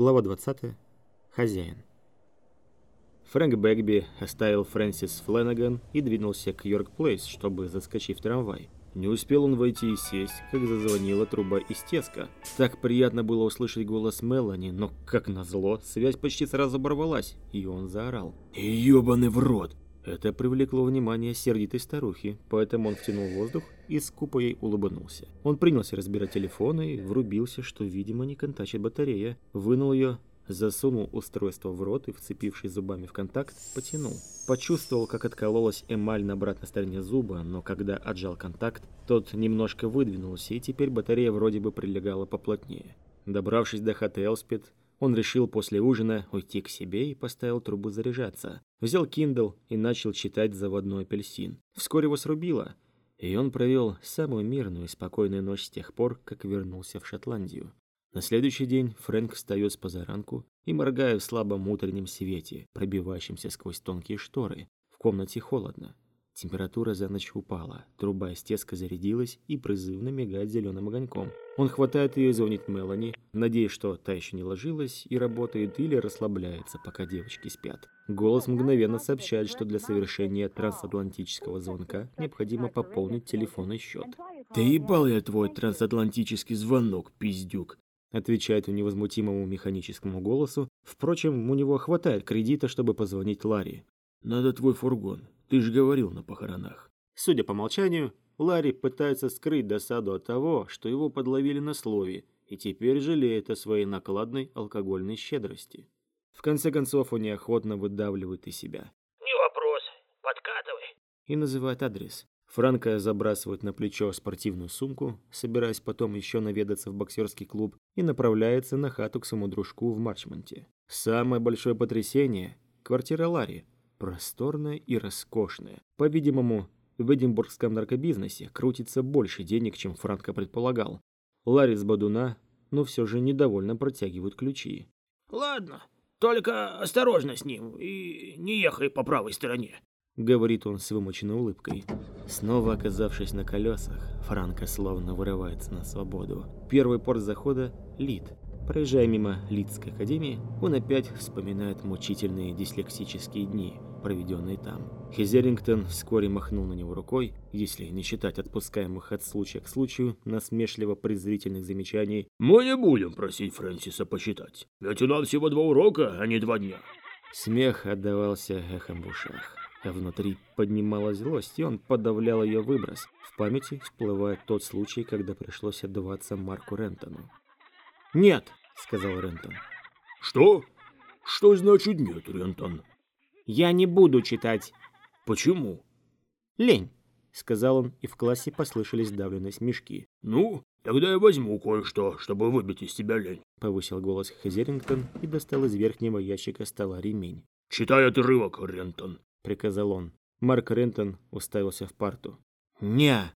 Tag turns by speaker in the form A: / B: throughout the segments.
A: Глава 20. Хозяин. Фрэнк Бэгби оставил Фрэнсис Фленаган и двинулся к Йорк-Плейс, чтобы заскочить в трамвай. Не успел он войти и сесть, как зазвонила труба из теска. Так приятно было услышать голос Мелани, но, как назло, связь почти сразу оборвалась, и он заорал. «Ёбаный в рот! Это привлекло внимание сердитой старухи, поэтому он втянул воздух и скупо ей улыбнулся. Он принялся разбирать телефоны и врубился, что, видимо, не контачит батарея. Вынул ее, засунул устройство в рот и, вцепившись зубами в контакт, потянул. Почувствовал, как откололась эмаль на обратной стороне зуба, но когда отжал контакт, тот немножко выдвинулся, и теперь батарея вроде бы прилегала поплотнее. Добравшись до хаты Элспет, он решил после ужина уйти к себе и поставил трубу заряжаться. Взял Kindle и начал читать «Заводной апельсин». Вскоре его срубило, и он провел самую мирную и спокойную ночь с тех пор, как вернулся в Шотландию. На следующий день Фрэнк встает с позаранку и, моргая в слабом утреннем свете, пробивающемся сквозь тонкие шторы, в комнате холодно. Температура за ночь упала, труба из теска зарядилась и призывно мигает зеленым огоньком. Он хватает ее и звонит Мелани, надеясь, что та еще не ложилась и работает или расслабляется, пока девочки спят. Голос мгновенно сообщает, что для совершения трансатлантического звонка необходимо пополнить телефонный счет. «Ты ебал я твой трансатлантический звонок, пиздюк!» Отвечает он невозмутимому механическому голосу. Впрочем, у него хватает кредита, чтобы позвонить Ларри. «Надо твой фургон. Ты же говорил на похоронах». Судя по молчанию, Ларри пытается скрыть досаду от того, что его подловили на слове, и теперь жалеет о своей накладной алкогольной щедрости. В конце концов, он неохотно выдавливает из себя.
B: «Не вопрос. Подкатывай».
A: И называет адрес. Франко забрасывает на плечо спортивную сумку, собираясь потом еще наведаться в боксерский клуб, и направляется на хату к своему дружку в Марчмонте. Самое большое потрясение – квартира Ларри – просторная и роскошная. По-видимому, в эдинбургском наркобизнесе крутится больше денег, чем Франко предполагал. Ларри с Бадуна, но все же недовольно протягивают ключи.
B: «Ладно, только осторожно с ним и не ехай по правой стороне», —
A: говорит он с вымученной улыбкой. Снова оказавшись на колесах, Франко словно вырывается на свободу. Первый порт захода — Лид — Проезжая мимо Лидской академии, он опять вспоминает мучительные дислексические дни, проведенные там. Хезерингтон вскоре махнул на него рукой, если не считать отпускаемых от случая к случаю насмешливо-презрительных замечаний.
B: «Мы не будем просить Фрэнсиса почитать, ведь у нас всего два урока, а не два дня».
A: Смех отдавался эхом в ушах. А внутри поднималась злость, и он подавлял ее выброс. В памяти всплывает тот случай, когда пришлось отдаваться Марку Рентону. «Нет!» сказал Рентон.
B: Что? Что значит нет, Рентон?
A: Я не буду читать.
B: Почему?
A: Лень, сказал он, и в классе послышались давленные смешки.
B: Ну, тогда я возьму кое-что, чтобы выбить из тебя лень.
A: Повысил голос Хезерингтон и достал из верхнего ящика стола ремень.
B: Читай отрывок, Рентон,
A: приказал он. Марк Рентон уставился в парту.
B: «Не».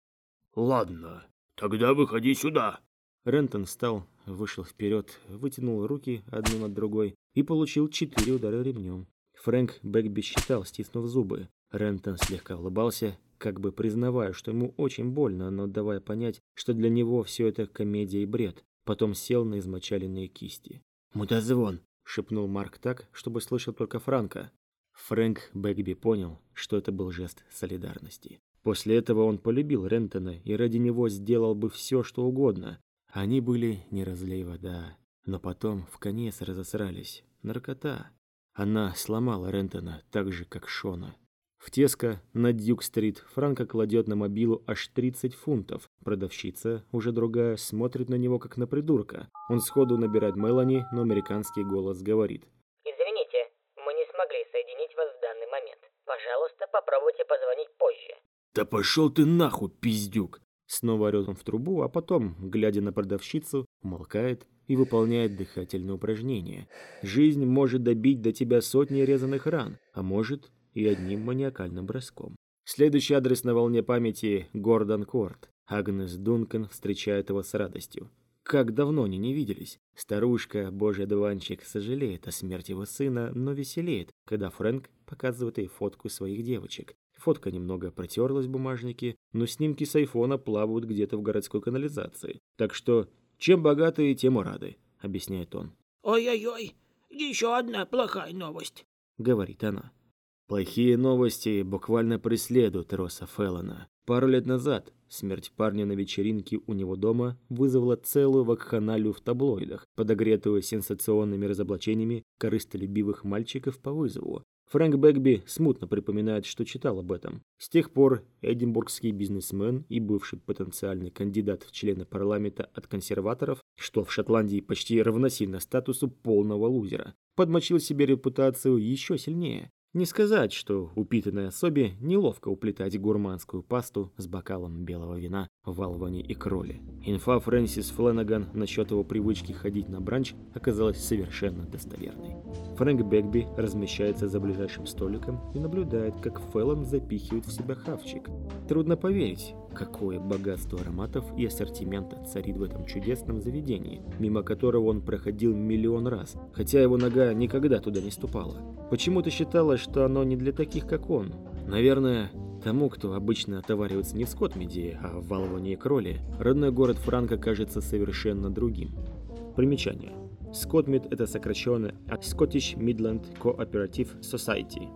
B: «Ладно, тогда выходи сюда».
A: Рентон встал, вышел вперед, вытянул руки одну над другой и получил четыре удара ремнем. Фрэнк Бэкби считал, стиснув зубы. Рентон слегка улыбался, как бы признавая, что ему очень больно, но давая понять, что для него все это комедия и бред. Потом сел на измочаленные кисти. «Мудозвон!» — шепнул Марк так, чтобы слышал только Франка. Фрэнк Бэкби понял, что это был жест солидарности. После этого он полюбил Рентона и ради него сделал бы все, что угодно, они были не разлей вода, но потом в конец разосрались. Наркота. Она сломала Рентона так же, как Шона. В Теско на Дюк-стрит Франко кладет на мобилу аж 30 фунтов. Продавщица, уже другая, смотрит на него как на придурка. Он сходу набирает Мелани, но американский голос говорит.
C: «Извините, мы не смогли соединить вас в данный момент. Пожалуйста, попробуйте позвонить позже».
B: «Да пошел ты нахуй, пиздюк!»
A: Снова орет он в трубу, а потом, глядя на продавщицу, умолкает и выполняет дыхательные упражнения. Жизнь может добить до тебя сотни резаных ран, а может и одним маниакальным броском. Следующий адрес на волне памяти – Гордон Корт. Агнес Дункан встречает его с радостью. Как давно они не виделись. Старушка, божий дуванчик, сожалеет о смерти его сына, но веселеет, когда Фрэнк показывает ей фотку своих девочек. Фотка немного протерлась в бумажнике, но снимки с айфона плавают где-то в городской канализации. Так что, чем богатые, тем и рады, объясняет он.
B: Ой-ой-ой, еще одна плохая новость.
A: Говорит она. Плохие новости буквально преследуют Росса Феллона. Пару лет назад смерть парня на вечеринке у него дома вызвала целую вакханалию в таблоидах, подогретую сенсационными разоблачениями корыстолюбивых мальчиков по вызову. Фрэнк Бэгби смутно припоминает, что читал об этом. С тех пор эдинбургский бизнесмен и бывший потенциальный кандидат в члены парламента от консерваторов, что в Шотландии почти равносильно статусу полного лузера, подмочил себе репутацию еще сильнее. Не сказать, что упитанной особе неловко уплетать гурманскую пасту с бокалом белого вина в Алване и Кроле. Инфа Фрэнсис Фленаган насчет его привычки ходить на бранч оказалась совершенно достоверной. Фрэнк Бэгби размещается за ближайшим столиком и наблюдает, как Феллон запихивает в себя хавчик. Трудно поверить, какое богатство ароматов и ассортимента царит в этом чудесном заведении, мимо которого он проходил миллион раз, хотя его нога никогда туда не ступала. Почему-то считалось, что оно не для таких, как он. Наверное, тому, кто обычно отоваривается не в Скотмеде, а в Алвоне и Кроле, родной город Франка кажется совершенно другим. Примечание. Скотмид – это сокращенно от Scottish Midland Cooperative Society.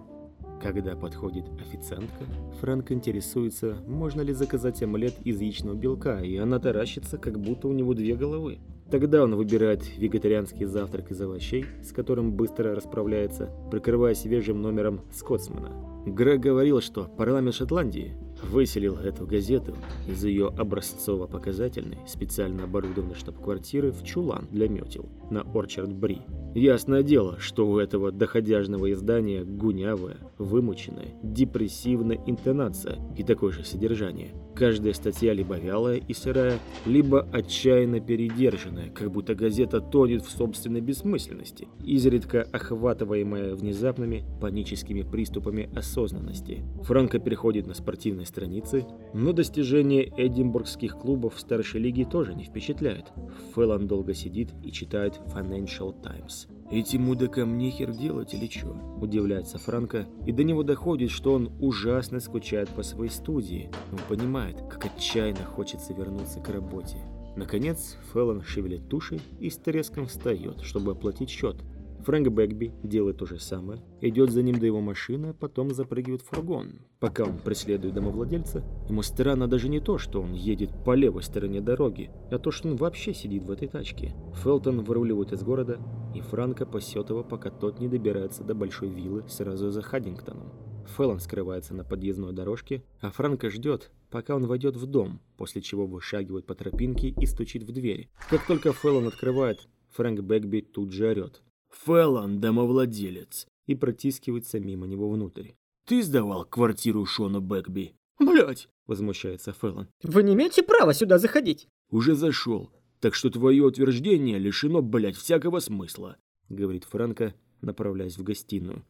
A: Когда подходит официантка, Фрэнк интересуется, можно ли заказать омлет из яичного белка, и она таращится, как будто у него две головы. Тогда он выбирает вегетарианский завтрак из овощей, с которым быстро расправляется, прикрывая свежим номером Скотсмана. Грег говорил, что парламент Шотландии выселил эту газету из ее образцово-показательной, специально оборудованной штаб-квартиры в чулан для метел на Орчард-Бри. Ясное дело, что у этого доходяжного издания гунявая, вымученная, депрессивная интонация и такое же содержание. Каждая статья либо вялая и сырая, либо отчаянно передержанная, как будто газета тонет в собственной бессмысленности, изредка охватываемая внезапными паническими приступами осознанности. Франко переходит на спортивные страницы, но достижения эдинбургских клубов старшей лиге тоже не впечатляют. Фэллон долго сидит и читает Financial Times. «Этим мудакам нехер делать или чё?» – удивляется Франко, и до него доходит, что он ужасно скучает по своей студии. Он понимает, как отчаянно хочется вернуться к работе. Наконец, Фэллон шевелит тушей и с треском встает, чтобы оплатить счет. Фрэнк Бэгби делает то же самое, идет за ним до его машины, потом запрыгивает в фургон. Пока он преследует домовладельца, ему странно даже не то, что он едет по левой стороне дороги, а то, что он вообще сидит в этой тачке. Фелтон выруливает из города, и Франко пасет его, пока тот не добирается до большой виллы сразу за Хаддингтоном. Феллон скрывается на подъездной дорожке, а Франко ждет, пока он войдет в дом, после чего вышагивает по тропинке и стучит в дверь. Как только Феллон открывает, Фрэнк Бэгби тут же орет. Феллон – домовладелец, и протискивается мимо него внутрь. «Ты сдавал квартиру Шону Бэкби?»
B: Блять,
A: возмущается Феллон.
B: вы не имеете права сюда заходить.
A: «Уже зашел, так что твое утверждение лишено, блядь, всякого смысла», — говорит Франко, направляясь в гостиную.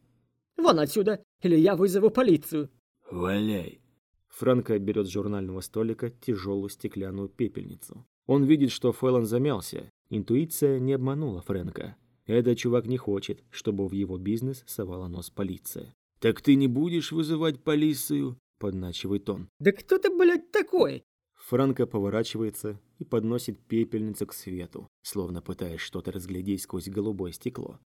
B: Вон отсюда, или я вызову полицию.
A: «Валяй!» Франко берет с журнального столика тяжелую стеклянную пепельницу. Он видит, что Фэллон замялся. Интуиция не обманула Фрэнка. Этот чувак не хочет, чтобы в его бизнес совала нос полиция. «Так ты не будешь вызывать полицию?» – подначивает он.
B: Да кто ты, блядь, такой?
A: Франко поворачивается и подносит пепельницу к свету, словно пытаясь что-то разглядеть сквозь голубое стекло.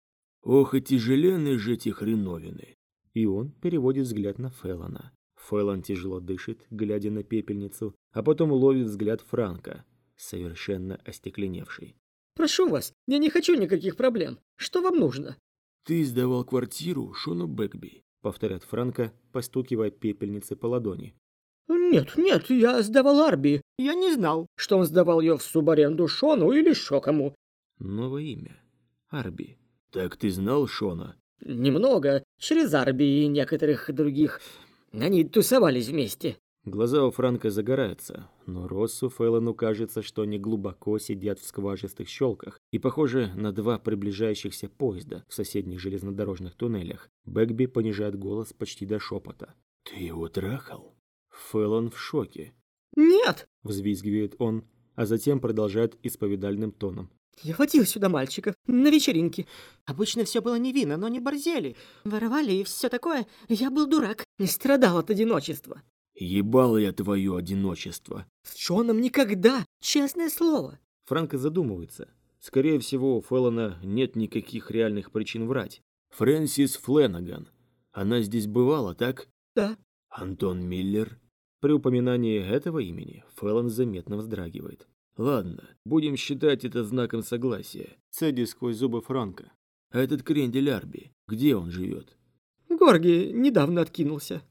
A: «Ох и тяжеленные же эти хреновины!» И он переводит взгляд на Феллона. Феллон тяжело дышит, глядя на пепельницу, а потом ловит взгляд Франка, совершенно остекленевший.
B: Прошу вас, я не хочу никаких проблем. Что вам нужно?
A: «Ты сдавал квартиру Шону Бэкби», — повторяет Франко, постукивая пепельницей по ладони.
B: Нет, нет, я сдавал Арби. Я не знал, что он сдавал ее в субаренду Шону или еще кому.
A: Новое имя. Арби. «Так ты знал Шона?»
B: Немного, через Арби и некоторых других. Они тусовались вместе.
A: Глаза у Франка загораются, но Россу Фэллону кажется, что они глубоко сидят в скважистых щелках и похожи на два приближающихся поезда в соседних железнодорожных туннелях. Бэгби понижает голос почти до шепота. «Ты его трахал?» Фэллон в шоке.
B: Нет,
A: Взвизгивает он, а затем продолжает исповедальным тоном.
B: я водил сюда мальчиков на вечеринке. Обычно все было невинно, но не борзели. Воровали и все такое. Я был дурак, не страдал от одиночества.
A: «Ебал я твое одиночество!»
B: С Шоном никогда, честное слово.
A: Франко задумывается. Скорее всего, у Феллона нет никаких реальных причин врать. Фрэнсис Фленаган. Она здесь бывала, так?
B: Да.
A: Антон Миллер. При упоминании этого имени Феллон заметно вздрагивает. Ладно, будем считать это знаком согласия. Цеди сквозь зубы Франка. А этот крендель Арби, где он живет?
B: Горги недавно откинулся.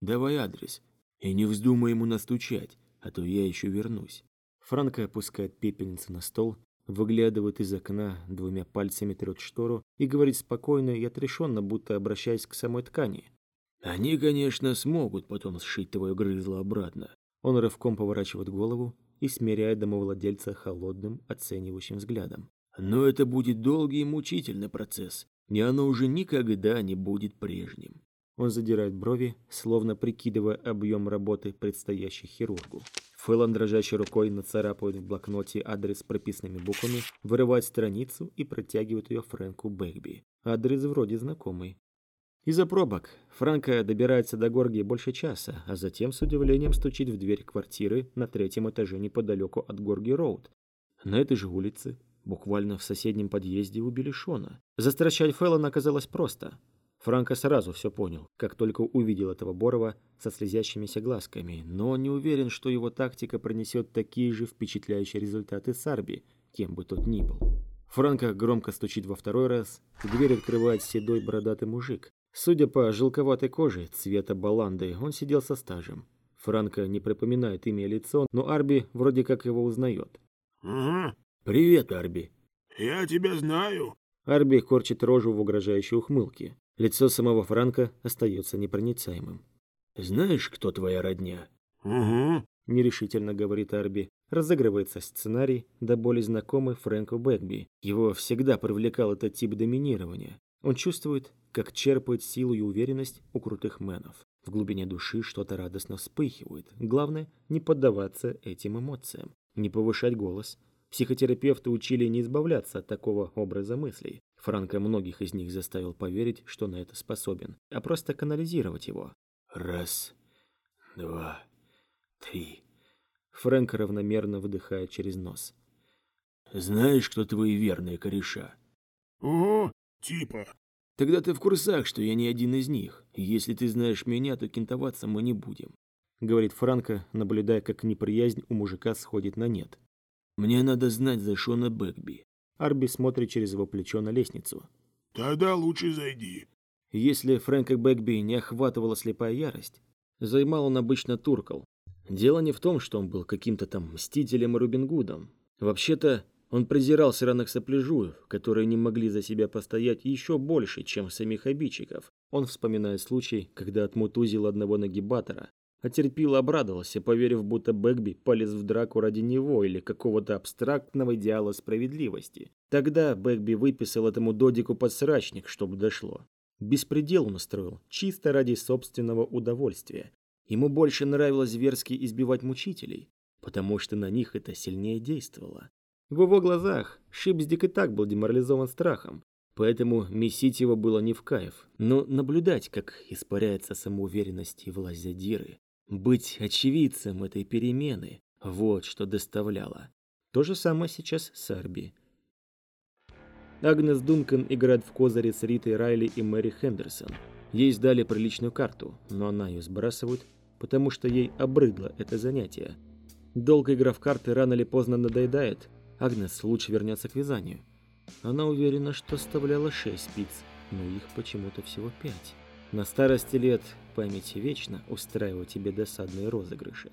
A: Давай адрес. И не вздумай ему настучать, а то я еще вернусь. Франко опускает пепельницу на стол, выглядывает из окна, двумя пальцами трет штору и говорит спокойно и отрешенно, будто обращаясь к самой ткани. Они, конечно, смогут потом сшить твое грызло обратно. Он рывком поворачивает голову и смиряет домовладельца холодным, оценивающим взглядом. Но это будет долгий и мучительный процесс, и оно уже никогда не будет прежним. Он задирает брови, словно прикидывая объем работы предстоящей хирургу. Фэллон дрожащей рукой нацарапывает в блокноте адрес с прописанными буквами, вырывает страницу и протягивает ее Фрэнку Бэгби. Адрес вроде знакомый. Из-за пробок Франко добирается до Горги больше часа, а затем с удивлением стучит в дверь квартиры на третьем этаже неподалеку от Горги-Роуд. На этой же улице, буквально в соседнем подъезде, убили Шона. Застращать Фэллона оказалось просто. Франко сразу все понял, как только увидел этого Борова со слезящимися глазками, но не уверен, что его тактика принесет такие же впечатляющие результаты с Арби, кем бы тот ни был. Франко громко стучит во второй раз, дверь открывает седой бородатый мужик. Судя по желковатой коже цвета баланды, он сидел со стажем. Франко не припоминает имя и лицо, но Арби вроде как его узнает.
D: «Ага,
A: «Привет, Арби!»
D: я тебя знаю».
A: Арби корчит рожу в угрожающей ухмылке. Лицо самого Франка остается непроницаемым. «Знаешь, кто твоя родня?»
D: «Угу».
A: — нерешительно говорит Арби. Разыгрывается сценарий, до боли знакомый Фрэнку Бэкби. Его всегда привлекал этот тип доминирования. Он чувствует, как черпает силу и уверенность у крутых мэнов. В глубине души что-то радостно вспыхивает. Главное, не поддаваться этим эмоциям, не повышать голос. Психотерапевты учили не избавляться от такого образа мыслей. Франко многих из них заставил поверить, что на это способен, а просто канализировать его. Раз, два, три. Фрэнк равномерно выдыхает через нос. Знаешь, кто твои верные кореша?
D: «Ого, типа».
A: Тогда ты в курсах, что я не один из них. Если ты знаешь меня, то кентоваться мы не будем. Говорит Франко, наблюдая, как неприязнь у мужика сходит на нет. Мне надо знать за Шона Бэкби. Арби смотрит через его плечо на лестницу.
D: «Тогда лучше зайди».
A: Если Фрэнка Бэкби не охватывала слепая ярость, займал он обычно туркал. Дело не в том, что он был каким-то там мстителем и Робин Гудом. Вообще-то, он презирал сраных сопляжуев, которые не могли за себя постоять еще больше, чем самих обидчиков. Он вспоминает случай, когда отмутузил одного нагибатора, а терпил обрадовался, поверив, будто Бэкби полез в драку ради него или какого-то абстрактного идеала справедливости. Тогда Бэкби выписал этому додику подсрачник, чтобы дошло. Беспредел он устроил, чисто ради собственного удовольствия. Ему больше нравилось зверски избивать мучителей, потому что на них это сильнее действовало. В его глазах Шипсдик и так был деморализован страхом, поэтому месить его было не в кайф, но наблюдать, как испаряется самоуверенность и власть задиры, быть очевидцем этой перемены, вот что доставляло. То же самое сейчас с Арби. Агнес Дункан играет в козыре с Ритой Райли и Мэри Хендерсон. Ей сдали приличную карту, но она ее сбрасывает, потому что ей обрыдло это занятие. Долгая игра в карты рано или поздно надоедает. Агнес лучше вернется к вязанию. Она уверена, что оставляла шесть спиц, но их почему-то всего пять. На старости лет памяти вечно устраивать тебе досадные розыгрыши.